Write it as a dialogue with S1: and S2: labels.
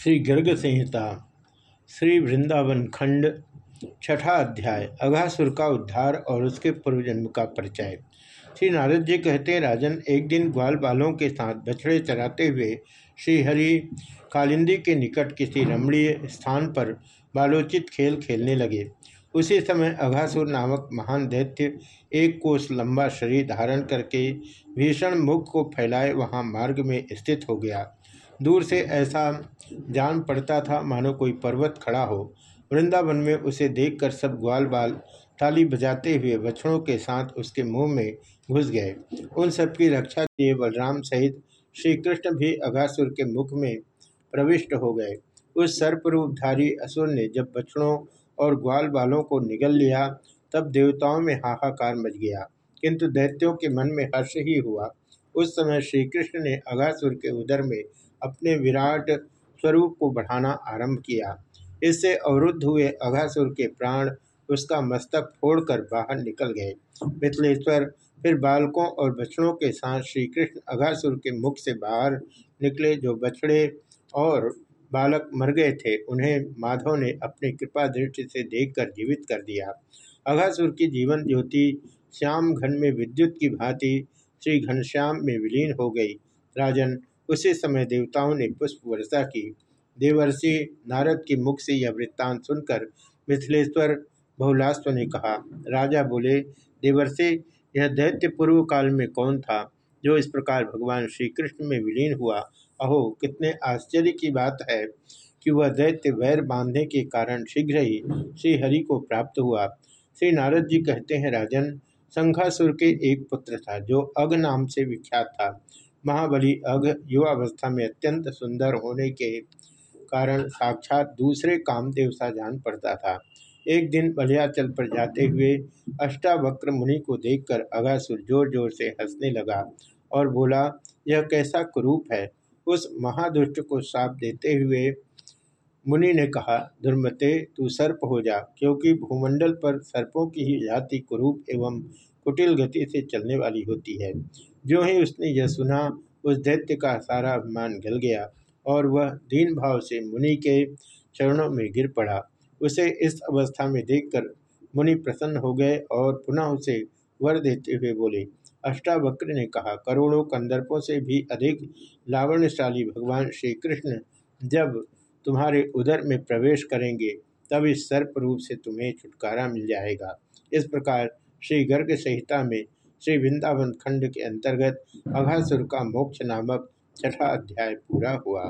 S1: श्री गर्ग संहिता, श्री वृंदावन खंड, छठा अध्याय, अघासुर का उद्धार और उसके पूर्वजन्म का परिचय। श्री नारद जी कहते हैं राजन, एक दिन ग्वाल बालों के साथ बछड़े चराते हुए श्रीहरि कालिंदी के निकट किसी रमणीय स्थान पर बालोचित खेल खेलने लगे। उसी समय अघासुर नामक महान दैत्य एक कोष लंबा शरीर धारण करके भीषण मुख को फैलाए वहाँ मार्ग में स्थित हो गया। दूर से ऐसा जान पड़ता था, मानो कोई पर्वत खड़ा हो। वृंदावन में उसे देखकर सब ग्वाल बाल ताली बजाते हुए बछड़ों के साथ उसके मुँह में घुस गए। उन सबकी रक्षा के लिए बलराम सहित श्री कृष्ण भी अघासुर के मुख में प्रविष्ट हो गए। उस सर्परूपधारी असुर ने जब बछड़ों और ग्वाल बालों को निगल लिया, तब देवताओं में हाहाकार मच गया। किंतु दैत्यों के मन में हर्ष ही हुआ। उस समय श्री कृष्ण ने अघासुर के उदर में अपने विराट स्वरूप को बढ़ाना आरंभ किया। इससे अवरुद्ध हुए अघासुर के प्राण उसका मस्तक फोड़कर बाहर निकल गए। मिथिलेश्वर फिर बालकों और बछड़ों के साथ श्री कृष्ण अघासुर के मुख से बाहर निकले, जो बछड़े और बालक मर गए थे, उन्हें माधव ने अपनी कृपा दृष्टि से देखकर जीवित कर दिया। अघासुर की जीवन ज्योति श्याम घन में विद्युत की भांति श्री घनश्याम में विलीन हो गई। राजन उसी समय देवताओं ने पुष्प वर्षा की। देवर्षि नारद की मुख से यह वृत्तांत सुनकर मिथिलेश्वर बहुलास्व ने कहा, राजा बोले, देवर्षि, यह दैत्य पूर्व काल में कौन था जो इस प्रकार भगवान श्री कृष्ण में विलीन हुआ? अहो, कितने आश्चर्य की बात है कि वह दैत्य वैर बांधने के कारण शीघ्र ही श्री हरि को प्राप्त हुआ। श्री नारद जी कहते हैं, राजन, संघासुर के एक पुत्र था जो अग नाम से विख्यात था। महाबली अघ युवावस्था में अत्यंत सुंदर होने के कारण साक्षात दूसरे कामदेव सा जान पड़ता था। एक दिन बलियाचल पर जाते हुए अष्टावक्र मुनि को देखकर अगासुर ज़ोर ज़ोर से हंसने लगा और बोला, यह कैसा कुरूप है? उस महादुष्ट को साप देते हुए मुनि ने कहा, दुर्मते, तू सर्प हो जा, क्योंकि भूमंडल पर सर्पों की ही जाति कुरूप एवं कुटिल गति से चलने वाली होती है। जो ही उसने यह सुना, उस दैत्य का सारा अभिमान गल गया और वह दीन भाव से मुनि के चरणों में गिर पड़ा। उसे इस अवस्था में देखकर मुनि प्रसन्न हो गए और पुनः उसे वर देते हुए बोले, अष्टावक्र ने कहा, करोड़ों कंदर्पों से भी अधिक लावण्यशाली भगवान श्री कृष्ण जब तुम्हारे उदर में प्रवेश करेंगे, तब इस सर्प रूप से तुम्हें छुटकारा मिल जाएगा। इस प्रकार श्री गर्ग संहिता में श्री वृंदावन खंड के अंतर्गत अघासुर का मोक्ष नामक छठा अध्याय पूरा हुआ।